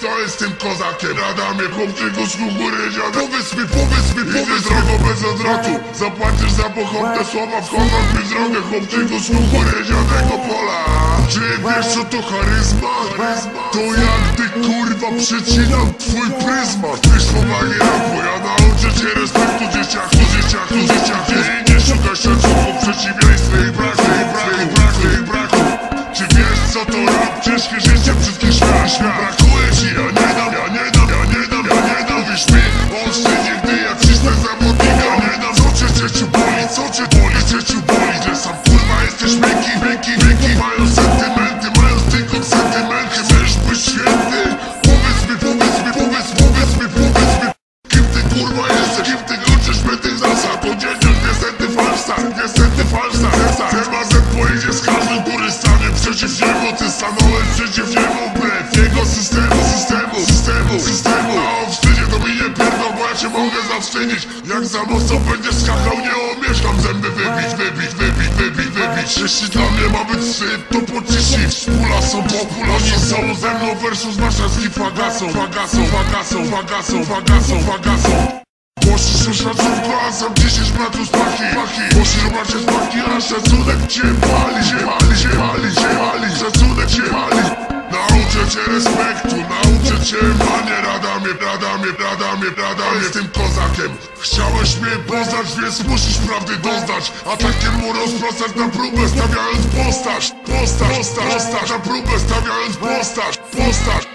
kto jest tym kozakiem? Radamie, chłopczyku z kukurydza Powiedz mi, powiedz mi, powiedz drogo bez odwrotu Zapłacisz za pochopne słowa, wchodząc mi w drogę. Chłopczyku z kukurydzianego pola. Czy wiesz co to charyzma? To jak ty kurwa przecinam twój pryzmat. Ty słowa nie rapu, ja nauczę cię respektu Ty stanąłeś przeciw niemu wbrew jego systemu, systemu, systemu, systemu. A o wstydzie to mi nie pierdol, bo ja cię mogę zawstydzić. Jak za mocno będziesz skakał, nie omieszkam zęby. Wybić, wybić, wybić, wybić, wybić. Jeśli dla mnie ma być to pociśnij. Wspóla są popularni, są ze mną versus maszaski fagasą Fagasą, fagasą, fagasą, fagasą, fagasą Możesz już szacunku, a sam 10 metrów z paki, Możesz macie z paki, a szacunek cię pali Cię pali, cię pali, cię pali. Szacunek cię pali. Nauczę cię respektu, nauczę cię manie. Radamie, radamie, radamie, radamie Z tym kozakiem. Chciałeś mnie poznać, więc musisz prawdy doznać. Atakiem mu rozprostać na próbę, stawiając postać. Postać, postać, postać Na próbę, stawiając postać. Postać.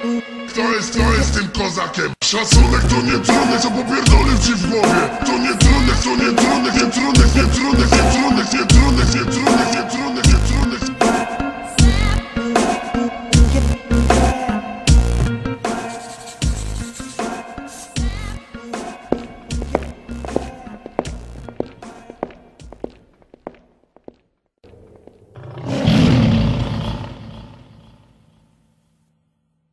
Kto jest, kto jest tym kozakiem? Szacunek to nie trunek, co popierdolił ci w głowie. To nie trunek, to nie trunek, nie trunek, nie trunek, nie trunek, nie trunek,